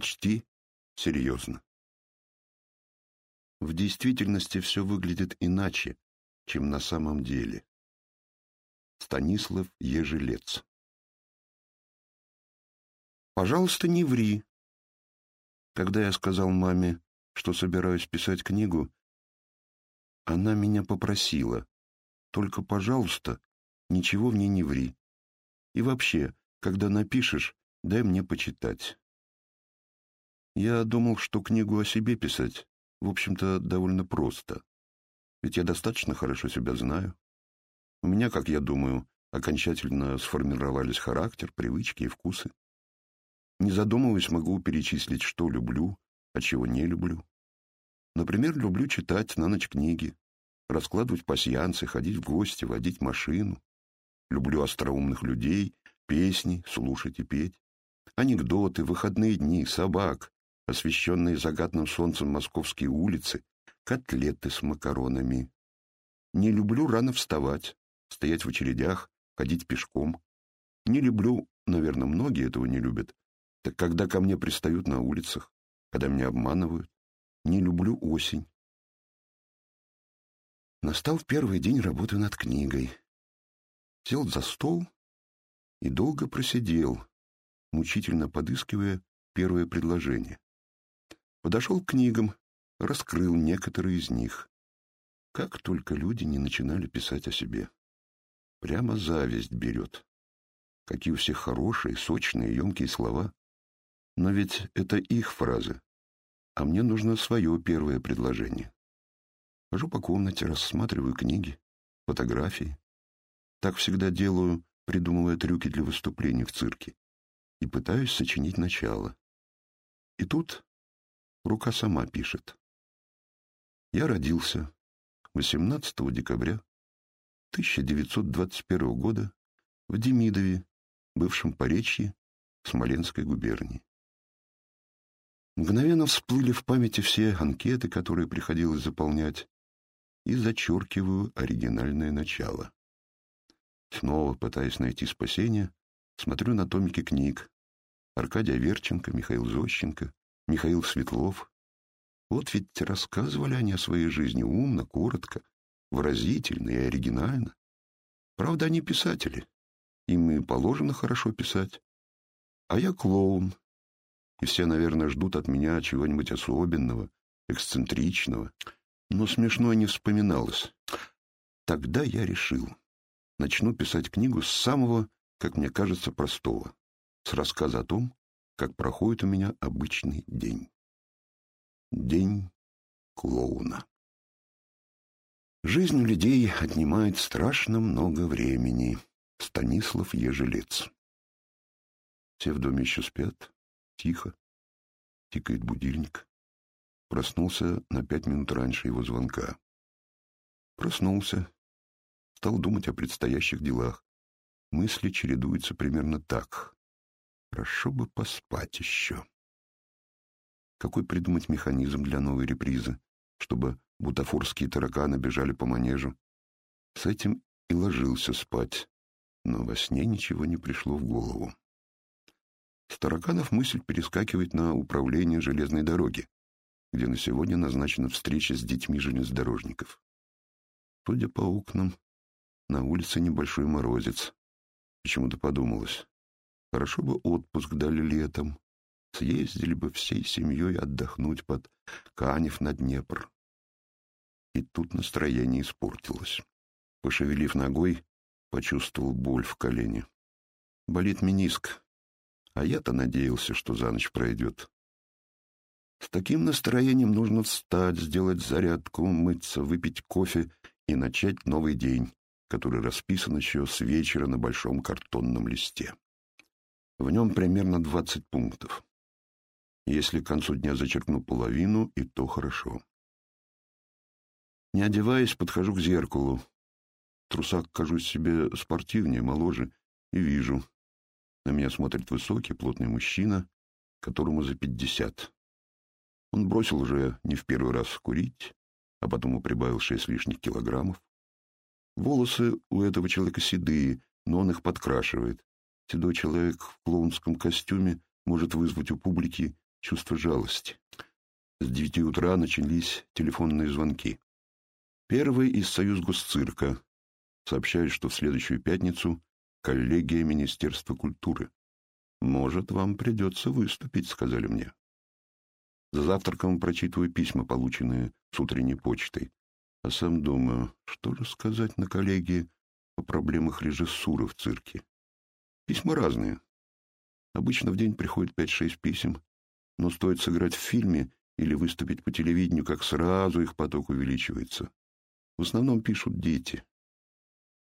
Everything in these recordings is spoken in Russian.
почти серьезно. В действительности все выглядит иначе, чем на самом деле. Станислав Ежелец «Пожалуйста, не ври». Когда я сказал маме, что собираюсь писать книгу, она меня попросила, только, пожалуйста, ничего в ней не ври. И вообще, когда напишешь, дай мне почитать. Я думал, что книгу о себе писать, в общем-то, довольно просто. Ведь я достаточно хорошо себя знаю. У меня, как я думаю, окончательно сформировались характер, привычки и вкусы. Не задумываясь, могу перечислить, что люблю, а чего не люблю. Например, люблю читать на ночь книги, раскладывать пасьянцы, ходить в гости, водить машину. Люблю остроумных людей, песни, слушать и петь. Анекдоты, выходные дни, собак, освещенные загадным солнцем московские улицы, котлеты с макаронами. Не люблю рано вставать, стоять в очередях, ходить пешком. Не люблю, наверное, многие этого не любят, так когда ко мне пристают на улицах, когда меня обманывают. Не люблю осень. Настал первый день работы над книгой. Сел за стол и долго просидел, мучительно подыскивая первое предложение. Подошел к книгам, раскрыл некоторые из них. Как только люди не начинали писать о себе. Прямо зависть берет. Какие у всех хорошие, сочные, емкие слова. Но ведь это их фразы. А мне нужно свое первое предложение. Хожу по комнате, рассматриваю книги, фотографии. Так всегда делаю, придумывая трюки для выступлений в цирке. И пытаюсь сочинить начало. И тут рука сама пишет. Я родился 18 декабря 1921 года в Демидове, бывшем Поречье Смоленской губернии. Мгновенно всплыли в памяти все анкеты, которые приходилось заполнять, и зачеркиваю оригинальное начало. Снова, пытаясь найти спасение, смотрю на томики книг. Аркадий Аверченко, Михаил Зощенко, Михаил Светлов. Вот ведь рассказывали они о своей жизни умно, коротко, выразительно и оригинально. Правда, они писатели. Им и положено хорошо писать. А я клоун. И все, наверное, ждут от меня чего-нибудь особенного, эксцентричного. Но смешно не вспоминалось. Тогда я решил. Начну писать книгу с самого, как мне кажется, простого. С рассказа о том, как проходит у меня обычный день. День клоуна. Жизнь у людей отнимает страшно много времени. Станислав Ежелец. Все в доме еще спят. Тихо. Тикает будильник. Проснулся на пять минут раньше его звонка. Проснулся. Стал думать о предстоящих делах. Мысли чередуются примерно так. Хорошо бы поспать еще. Какой придумать механизм для новой репризы, чтобы бутафорские тараканы бежали по манежу? С этим и ложился спать, но во сне ничего не пришло в голову. С тараканов мысль перескакивает на управление железной дороги, где на сегодня назначена встреча с детьми железнодорожников. Судя по окнам, на улице небольшой морозец. Почему-то подумалось. Хорошо бы отпуск дали летом. Съездили бы всей семьей отдохнуть под Канев на Днепр. И тут настроение испортилось. Пошевелив ногой, почувствовал боль в колене. Болит мениск, а я-то надеялся, что за ночь пройдет. С таким настроением нужно встать, сделать зарядку, умыться, выпить кофе и начать новый день, который расписан еще с вечера на большом картонном листе. В нем примерно 20 пунктов. Если к концу дня зачеркну половину, и то хорошо. Не одеваясь, подхожу к зеркалу. В трусах кажусь себе спортивнее, моложе, и вижу, на меня смотрит высокий, плотный мужчина, которому за пятьдесят. Он бросил уже не в первый раз курить, а потом прибавил шесть лишних килограммов. Волосы у этого человека седые, но он их подкрашивает. Седой человек в клоунском костюме может вызвать у публики чувство жалости. С девяти утра начались телефонные звонки. Первый из Союз Госцирка сообщает, что в следующую пятницу коллегия Министерства культуры. «Может, вам придется выступить», — сказали мне. За завтраком прочитываю письма, полученные с утренней почтой, а сам думаю, что же сказать на коллегии о проблемах режиссуры в цирке. Письма разные. Обычно в день приходит пять-шесть писем, но стоит сыграть в фильме или выступить по телевидению, как сразу их поток увеличивается. В основном пишут дети.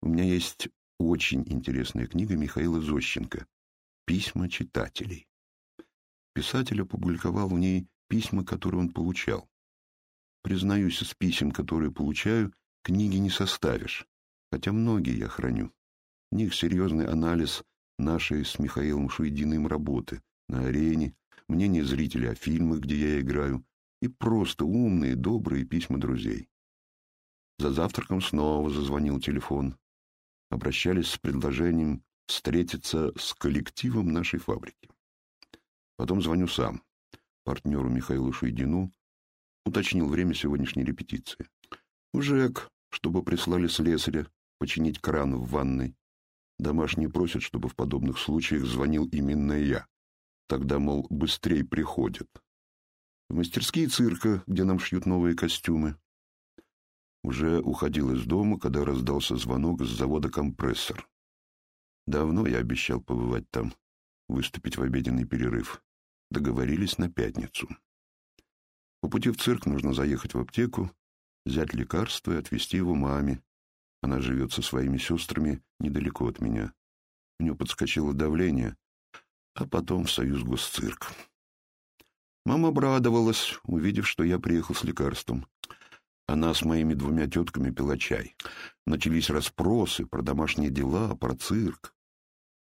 У меня есть очень интересная книга Михаила Зощенко «Письма читателей». Писатель опубликовал в ней письма, которые он получал. Признаюсь, из писем, которые получаю, книги не составишь, хотя многие я храню. В них серьезный анализ нашей с Михаилом Шуйдиным работы на арене, мнение зрителей о фильмах, где я играю, и просто умные, добрые письма друзей. За завтраком снова зазвонил телефон. Обращались с предложением встретиться с коллективом нашей фабрики. Потом звоню сам, партнеру Михаилу Шуйдину, уточнил время сегодняшней репетиции. В ЖЭК, чтобы прислали слесаря починить кран в ванной. Домашние просят, чтобы в подобных случаях звонил именно я. Тогда, мол, быстрее приходят. В мастерские цирка, где нам шьют новые костюмы. Уже уходил из дома, когда раздался звонок с завода «Компрессор». Давно я обещал побывать там, выступить в обеденный перерыв. Договорились на пятницу. По пути в цирк нужно заехать в аптеку, взять лекарство и отвезти его маме. Она живет со своими сестрами недалеко от меня. У нее подскочило давление, а потом в союз госцирк. Мама обрадовалась, увидев, что я приехал с лекарством. Она с моими двумя тетками пила чай. Начались расспросы про домашние дела, про цирк.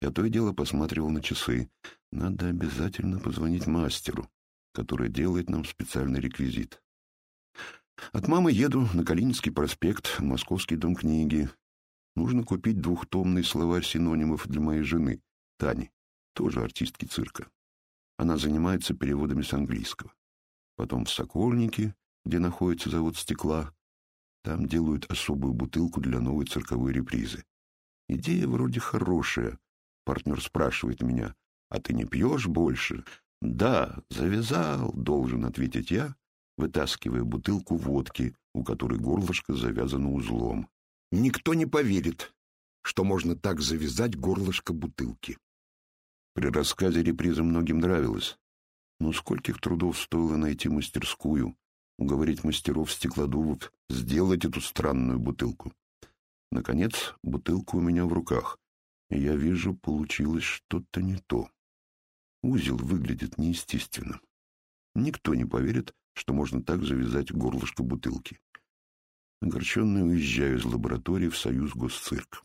Я то и дело посматривал на часы. Надо обязательно позвонить мастеру, который делает нам специальный реквизит. От мамы еду на Калининский проспект, Московский дом книги. Нужно купить двухтомный словарь синонимов для моей жены, Тани, тоже артистки цирка. Она занимается переводами с английского. Потом в Сокольнике, где находится завод стекла. Там делают особую бутылку для новой цирковой репризы. Идея вроде хорошая. Партнер спрашивает меня, а ты не пьешь больше? Да, завязал, должен ответить я, вытаскивая бутылку водки, у которой горлышко завязано узлом. Никто не поверит, что можно так завязать горлышко бутылки. При рассказе реприза многим нравилось. Но скольких трудов стоило найти мастерскую, уговорить мастеров стеклодувов сделать эту странную бутылку. Наконец, бутылка у меня в руках, и я вижу, получилось что-то не то. Узел выглядит неестественным. Никто не поверит, что можно так завязать горлышко бутылки. Огорченный уезжаю из лаборатории в Союз Госцирк.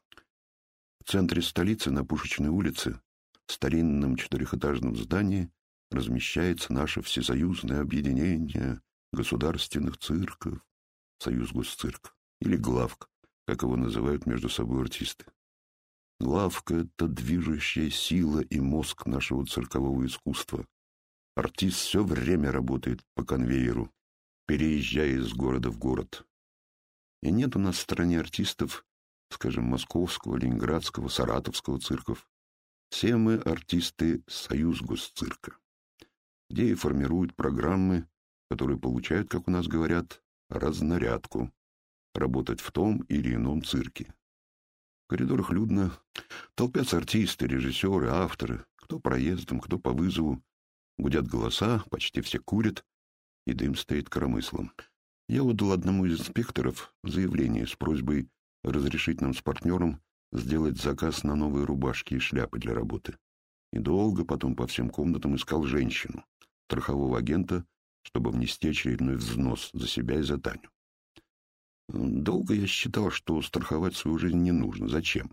В центре столицы на Пушечной улице старинном четырехэтажном здании размещается наше всесоюзное объединение государственных цирков, Союз Госцирк, или Главк, как его называют между собой артисты. Главка — это движущая сила и мозг нашего циркового искусства. Артист все время работает по конвейеру, переезжая из города в город. И нет у нас в стране артистов, скажем, московского, ленинградского, саратовского цирков, все мы артисты Союз Госцирка, где и формируют программы, которые получают, как у нас говорят, разнарядку, работать в том или ином цирке. В коридорах людно, толпятся артисты, режиссеры, авторы, кто проездом, кто по вызову, гудят голоса, почти все курят, и дым стоит коромыслом. Я отдал одному из инспекторов заявление с просьбой разрешить нам с партнером сделать заказ на новые рубашки и шляпы для работы. И долго потом по всем комнатам искал женщину, страхового агента, чтобы внести очередной взнос за себя и за Таню. Долго я считал, что страховать свою жизнь не нужно. Зачем?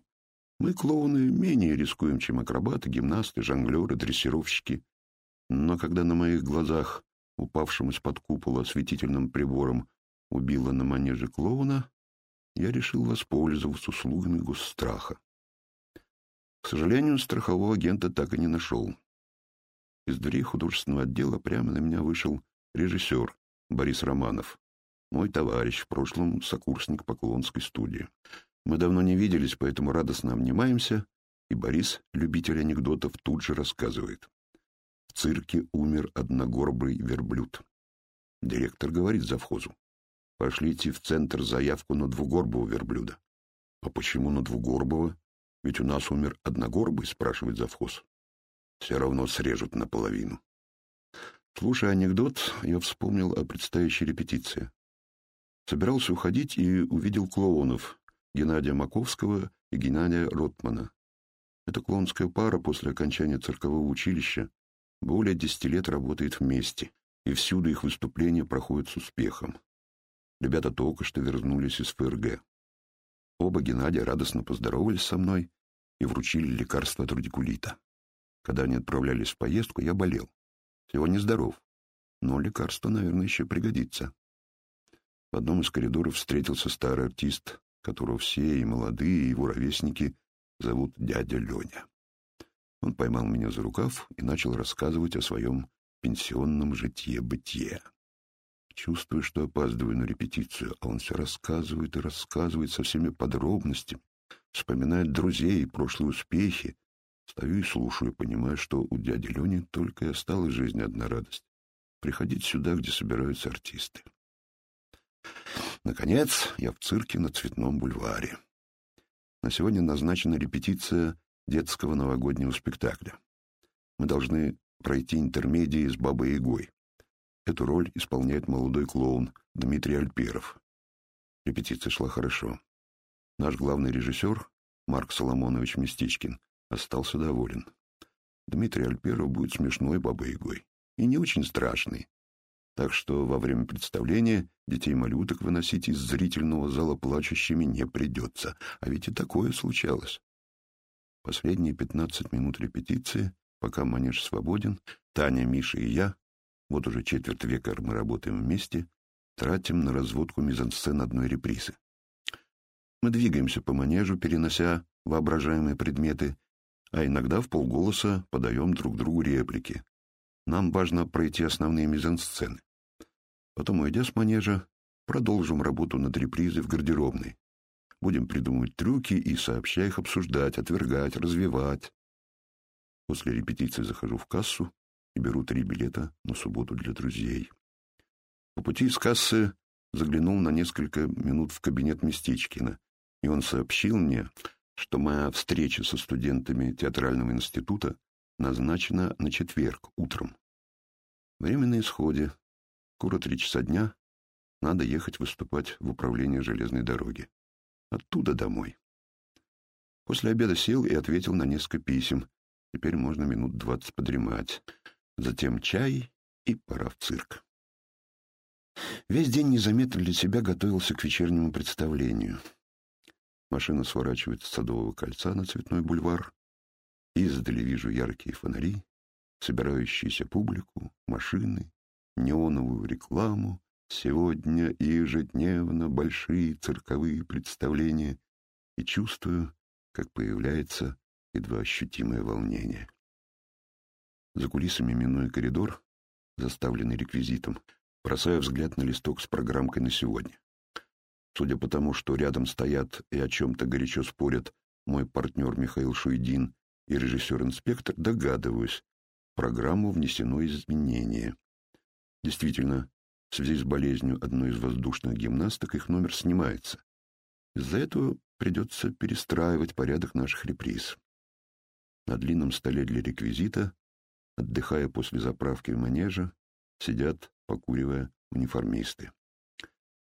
Мы, клоуны, менее рискуем, чем акробаты, гимнасты, жонглеры, дрессировщики. Но когда на моих глазах, упавшим из-под купола осветительным прибором, убило на манеже клоуна, я решил воспользоваться услугами госстраха. К сожалению, страхового агента так и не нашел. Из дверей художественного отдела прямо на меня вышел режиссер Борис Романов, мой товарищ, в прошлом сокурсник Поклонской студии. Мы давно не виделись, поэтому радостно обнимаемся, и Борис, любитель анекдотов, тут же рассказывает. В цирке умер одногорбый верблюд. Директор говорит завхозу. Пошлите в центр заявку на двугорбого верблюда. А почему на двугорбого? Ведь у нас умер одногорбый, спрашивает завхоз. Все равно срежут наполовину. Слушая анекдот, я вспомнил о предстоящей репетиции. Собирался уходить и увидел клоунов Геннадия Маковского и Геннадия Ротмана. Эта клоунская пара после окончания циркового училища более десяти лет работает вместе, и всюду их выступления проходят с успехом. Ребята только что вернулись из ФРГ. Оба Геннадия радостно поздоровались со мной и вручили лекарство от радикулита. Когда они отправлялись в поездку, я болел. Сегодня здоров, но лекарство, наверное, еще пригодится. В одном из коридоров встретился старый артист, которого все, и молодые, и его ровесники, зовут дядя Леня. Он поймал меня за рукав и начал рассказывать о своем пенсионном житье-бытие. Чувствую, что опаздываю на репетицию, а он все рассказывает и рассказывает со всеми подробностями, вспоминает друзей и прошлые успехи. Стою и слушаю, понимая, что у дяди Лени только и осталась жизни одна радость — приходить сюда, где собираются артисты. Наконец, я в цирке на Цветном бульваре. На сегодня назначена репетиция детского новогоднего спектакля. Мы должны пройти интермедии с Бабой Ягой. Эту роль исполняет молодой клоун Дмитрий Альперов. Репетиция шла хорошо. Наш главный режиссер, Марк Соломонович Местичкин, остался доволен. Дмитрий Альперов будет смешной бабой-ягой и не очень страшный. Так что во время представления детей-малюток выносить из зрительного зала плачущими не придется. А ведь и такое случалось. Последние пятнадцать минут репетиции, пока манеж свободен, Таня, Миша и я вот уже четверть века мы работаем вместе, тратим на разводку мизансцен одной репризы. Мы двигаемся по манежу, перенося воображаемые предметы, а иногда в полголоса подаем друг другу реплики. Нам важно пройти основные мизансцены. Потом, уйдя с манежа, продолжим работу над репризой в гардеробной. Будем придумывать трюки и сообща их обсуждать, отвергать, развивать. После репетиции захожу в кассу, и беру три билета на субботу для друзей. По пути из кассы заглянул на несколько минут в кабинет Местечкина, и он сообщил мне, что моя встреча со студентами театрального института назначена на четверг утром. Время на исходе. Скоро три часа дня. Надо ехать выступать в управление железной дороги. Оттуда домой. После обеда сел и ответил на несколько писем. Теперь можно минут двадцать подремать. Затем чай и пора в цирк. Весь день незаметно для себя готовился к вечернему представлению. Машина сворачивает с Садового кольца на Цветной бульвар. Издали вижу яркие фонари, собирающиеся публику, машины, неоновую рекламу. Сегодня и ежедневно большие цирковые представления. И чувствую, как появляется едва ощутимое волнение. За кулисами минуя коридор, заставленный реквизитом, бросаю взгляд на листок с программкой на сегодня. Судя по тому, что рядом стоят и о чем-то горячо спорят мой партнер Михаил Шуйдин и режиссер-инспектор, догадываюсь, программу внесено изменение. Действительно, в связи с болезнью одной из воздушных гимнасток их номер снимается. Из-за этого придется перестраивать порядок наших реприз. На длинном столе для реквизита Отдыхая после заправки в манежа, сидят, покуривая, униформисты.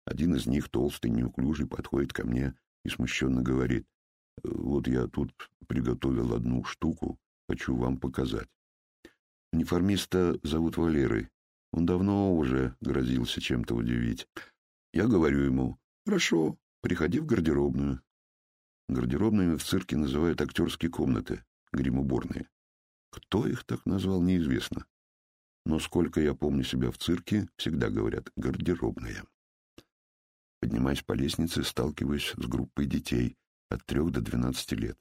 Один из них, толстый, неуклюжий, подходит ко мне и смущенно говорит, «Вот я тут приготовил одну штуку, хочу вам показать». Униформиста зовут Валерой. Он давно уже грозился чем-то удивить. Я говорю ему, «Хорошо, приходи в гардеробную». Гардеробными в цирке называют актерские комнаты, гримуборные. Кто их так назвал, неизвестно. Но сколько я помню себя в цирке, всегда говорят «гардеробная». Поднимаясь по лестнице, сталкиваюсь с группой детей от трех до двенадцати лет.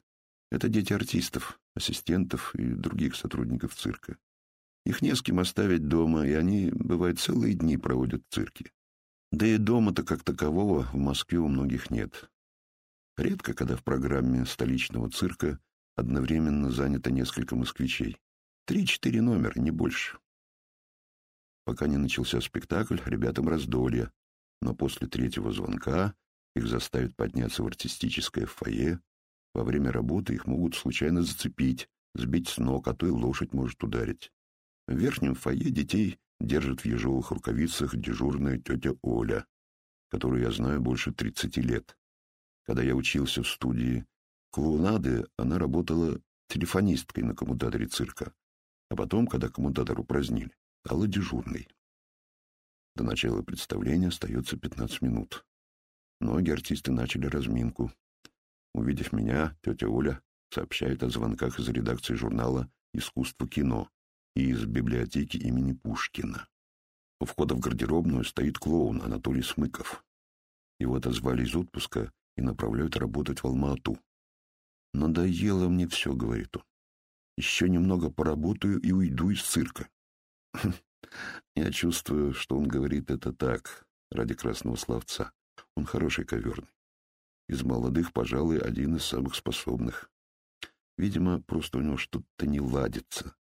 Это дети артистов, ассистентов и других сотрудников цирка. Их не с кем оставить дома, и они, бывает, целые дни проводят в цирке. Да и дома-то как такового в Москве у многих нет. Редко, когда в программе столичного цирка одновременно занято несколько москвичей. Три-четыре номера, не больше. Пока не начался спектакль, ребятам раздолье, но после третьего звонка их заставят подняться в артистическое фойе. Во время работы их могут случайно зацепить, сбить с ног, а то и лошадь может ударить. В верхнем фойе детей держит в ежовых рукавицах дежурная тетя Оля, которую я знаю больше 30 лет. Когда я учился в студии клоунады, она работала телефонисткой на коммутаторе цирка, а потом, когда коммутатор упразднили, стала дежурной. До начала представления остается 15 минут. Многие артисты начали разминку. Увидев меня, тетя Оля сообщает о звонках из редакции журнала «Искусство кино» из библиотеки имени Пушкина. У входа в гардеробную стоит клоун Анатолий Смыков. Его отозвали из отпуска и направляют работать в Алма-Ату. «Надоело мне все», — говорит он. «Еще немного поработаю и уйду из цирка». Я чувствую, что он говорит это так, ради красного словца. Он хороший коверный. Из молодых, пожалуй, один из самых способных. Видимо, просто у него что-то не ладится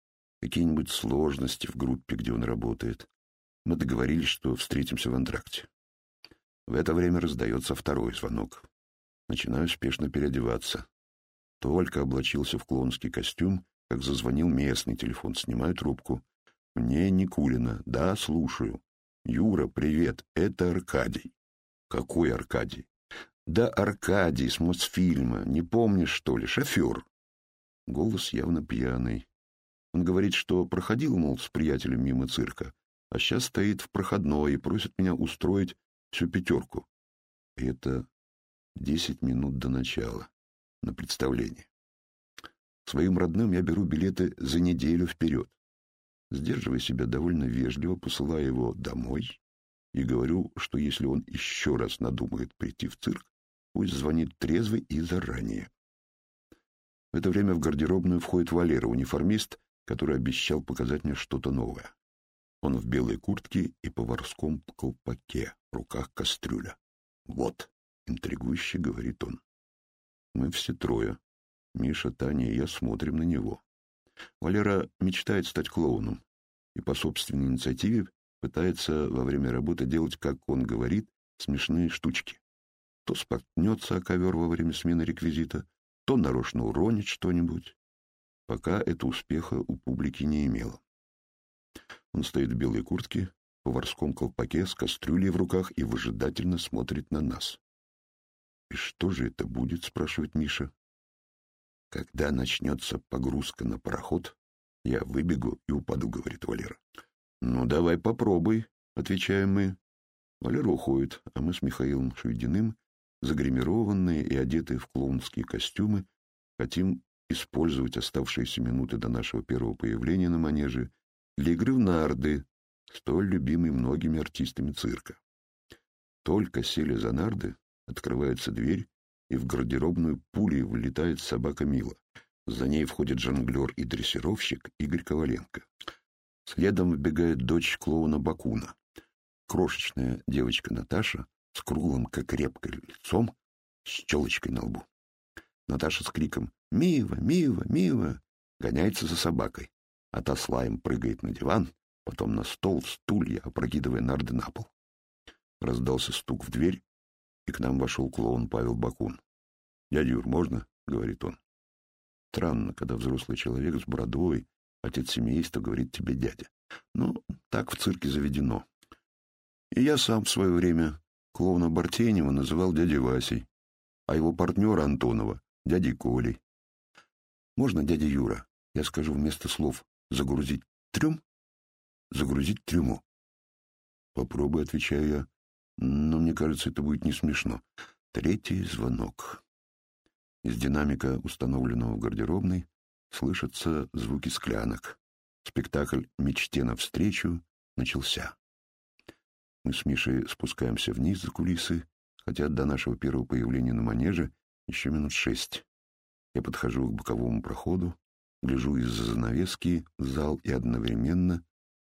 какие-нибудь сложности в группе, где он работает. Мы договорились, что встретимся в антракте. В это время раздается второй звонок. Начинаю спешно переодеваться. Только облачился в клоунский костюм, как зазвонил местный телефон. Снимаю трубку. Мне Никулина. Да, слушаю. Юра, привет. Это Аркадий. Какой Аркадий? Да Аркадий с Мосфильма. Не помнишь, что ли? Шофер. Голос явно пьяный. Он говорит, что проходил, мол, с приятелем мимо цирка, а сейчас стоит в проходной и просит меня устроить всю пятерку. И это десять минут до начала, на представление. Своим родным я беру билеты за неделю вперед. Сдерживая себя довольно вежливо, посылаю его домой и говорю, что если он еще раз надумает прийти в цирк, пусть звонит трезвый и заранее. В это время в гардеробную входит Валера, униформист, который обещал показать мне что-то новое. Он в белой куртке и поварском колпаке, в руках кастрюля. «Вот», — интригующе говорит он. Мы все трое, Миша, Таня и я, смотрим на него. Валера мечтает стать клоуном и по собственной инициативе пытается во время работы делать, как он говорит, смешные штучки. То споткнется о ковер во время смены реквизита, то нарочно уронит что-нибудь. Пока это успеха у публики не имело. Он стоит в белой куртке, в поварском колпаке с кастрюлей в руках и выжидательно смотрит на нас. «И что же это будет?» — спрашивает Миша. «Когда начнется погрузка на пароход, я выбегу и упаду», — говорит Валера. «Ну, давай попробуй», — отвечаем мы. Валера уходит, а мы с Михаилом Швединым, загримированные и одетые в клоунские костюмы, хотим использовать оставшиеся минуты до нашего первого появления на манеже для игры в нарды, столь любимой многими артистами цирка. Только сели за нарды, открывается дверь, и в гардеробную пулей влетает собака Мила. За ней входит жонглер и дрессировщик Игорь Коваленко. Следом вбегает дочь клоуна Бакуна. Крошечная девочка Наташа с круглым, как репка, лицом, с челочкой на лбу. Наташа с криком «Мива! Мива! Мива!» гоняется за собакой, а та слаем прыгает на диван, потом на стол, стулья, опрокидывая нарды на пол. Раздался стук в дверь, и к нам вошел клоун Павел Бакун. «Дядя Юр, можно?» — говорит он. Странно, когда взрослый человек с бородой, отец семейства, говорит тебе дядя. Но так в цирке заведено. И я сам в свое время клоуна Бартенева называл дядей Васей, а его партнера Антонова — дядей Колей. Можно, дядя Юра, я скажу вместо слов «загрузить трюм»? Загрузить трюму. Попробуй, отвечаю я. Но мне кажется, это будет не смешно. Третий звонок. Из динамика, установленного в гардеробной, слышатся звуки склянок. Спектакль «Мечте навстречу» начался. Мы с Мишей спускаемся вниз за кулисы, хотя до нашего первого появления на манеже еще минут шесть. Я подхожу к боковому проходу, гляжу из-за занавески в зал и одновременно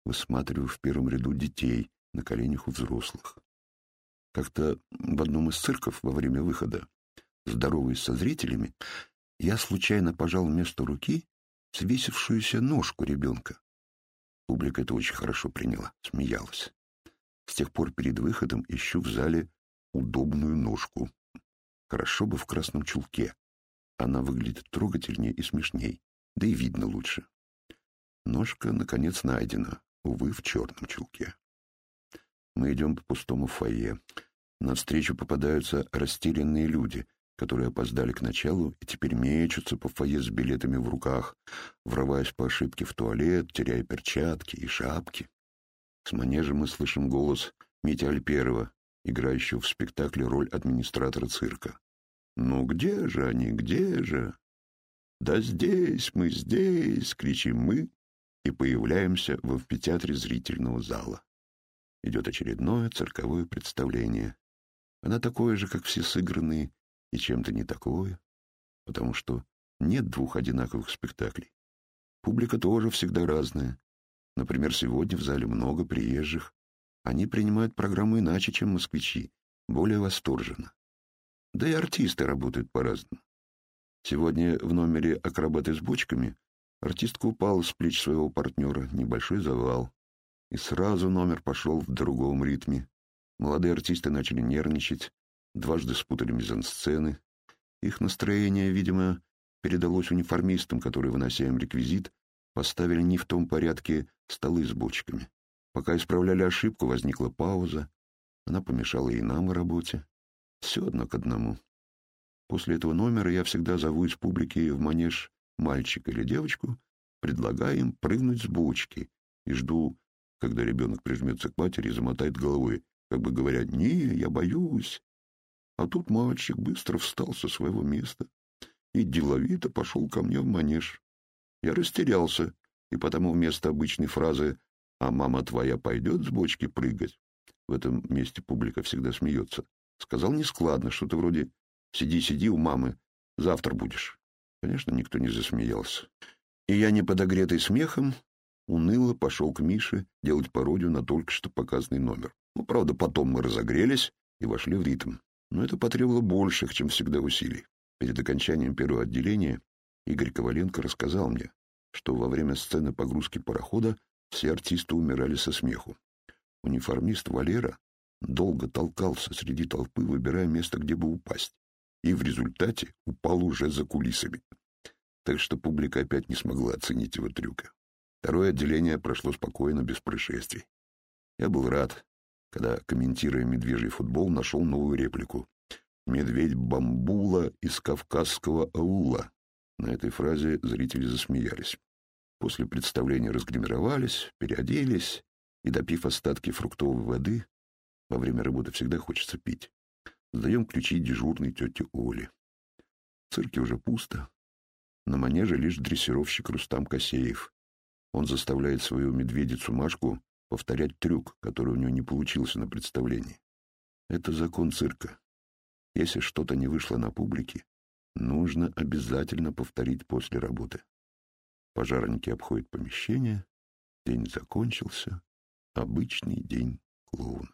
высматриваю в первом ряду детей на коленях у взрослых. Как-то в одном из цирков во время выхода, здороваясь со зрителями, я случайно пожал вместо руки свесившуюся ножку ребенка. Публика это очень хорошо приняла, смеялась. С тех пор перед выходом ищу в зале удобную ножку. Хорошо бы в красном чулке. Она выглядит трогательнее и смешней, да и видно лучше. Ножка, наконец, найдена, увы, в черном чулке. Мы идем по пустому фойе. Навстречу попадаются растерянные люди, которые опоздали к началу и теперь мечутся по фойе с билетами в руках, врываясь по ошибке в туалет, теряя перчатки и шапки. С манежа мы слышим голос Мити Альперова, играющего в спектакле роль администратора цирка. «Ну где же они, где же?» «Да здесь мы, здесь!» — кричим мы и появляемся в амфитеатре зрительного зала. Идет очередное цирковое представление. Она такое же, как все сыгранные, и чем-то не такое, потому что нет двух одинаковых спектаклей. Публика тоже всегда разная. Например, сегодня в зале много приезжих. Они принимают программу иначе, чем москвичи, более восторженно. Да и артисты работают по-разному. Сегодня в номере «Акробаты с бочками» артистка упала с плеч своего партнера, небольшой завал. И сразу номер пошел в другом ритме. Молодые артисты начали нервничать, дважды спутали мизансцены. Их настроение, видимо, передалось униформистам, которые, вынося им реквизит, поставили не в том порядке столы с бочками. Пока исправляли ошибку, возникла пауза. Она помешала и нам в работе. Все одно к одному. После этого номера я всегда зову из публики в манеж мальчика или девочку, предлагая им прыгнуть с бочки и жду, когда ребенок прижмется к матери и замотает головой, как бы говоря, «Не, я боюсь». А тут мальчик быстро встал со своего места и деловито пошел ко мне в манеж. Я растерялся, и потому вместо обычной фразы «А мама твоя пойдет с бочки прыгать?» в этом месте публика всегда смеется, сказал нескладно, что-то вроде «Сиди, сиди у мамы, завтра будешь». Конечно, никто не засмеялся. И я, не подогретый смехом, уныло пошел к Мише делать пародию на только что показанный номер. Ну, правда, потом мы разогрелись и вошли в ритм но это потребовало больших, чем всегда, усилий. Перед окончанием первого отделения Игорь Коваленко рассказал мне, что во время сцены погрузки парохода все артисты умирали со смеху. Униформист Валера долго толкался среди толпы, выбирая место, где бы упасть, и в результате упал уже за кулисами. Так что публика опять не смогла оценить его трюка. Второе отделение прошло спокойно, без происшествий. Я был рад, когда, комментируя медвежий футбол, нашел новую реплику. «Медведь бамбула из кавказского аула». На этой фразе зрители засмеялись. После представления разгримировались, переоделись и, допив остатки фруктовой воды, во время работы всегда хочется пить, сдаем ключи дежурной тете Оле. В цирке уже пусто. На манеже лишь дрессировщик Рустам Косеев. Он заставляет свою медведицу Машку повторять трюк, который у него не получился на представлении. Это закон цирка. Если что-то не вышло на публике, нужно обязательно повторить после работы. Пожарники обходят помещение, день закончился, обычный день клоуна.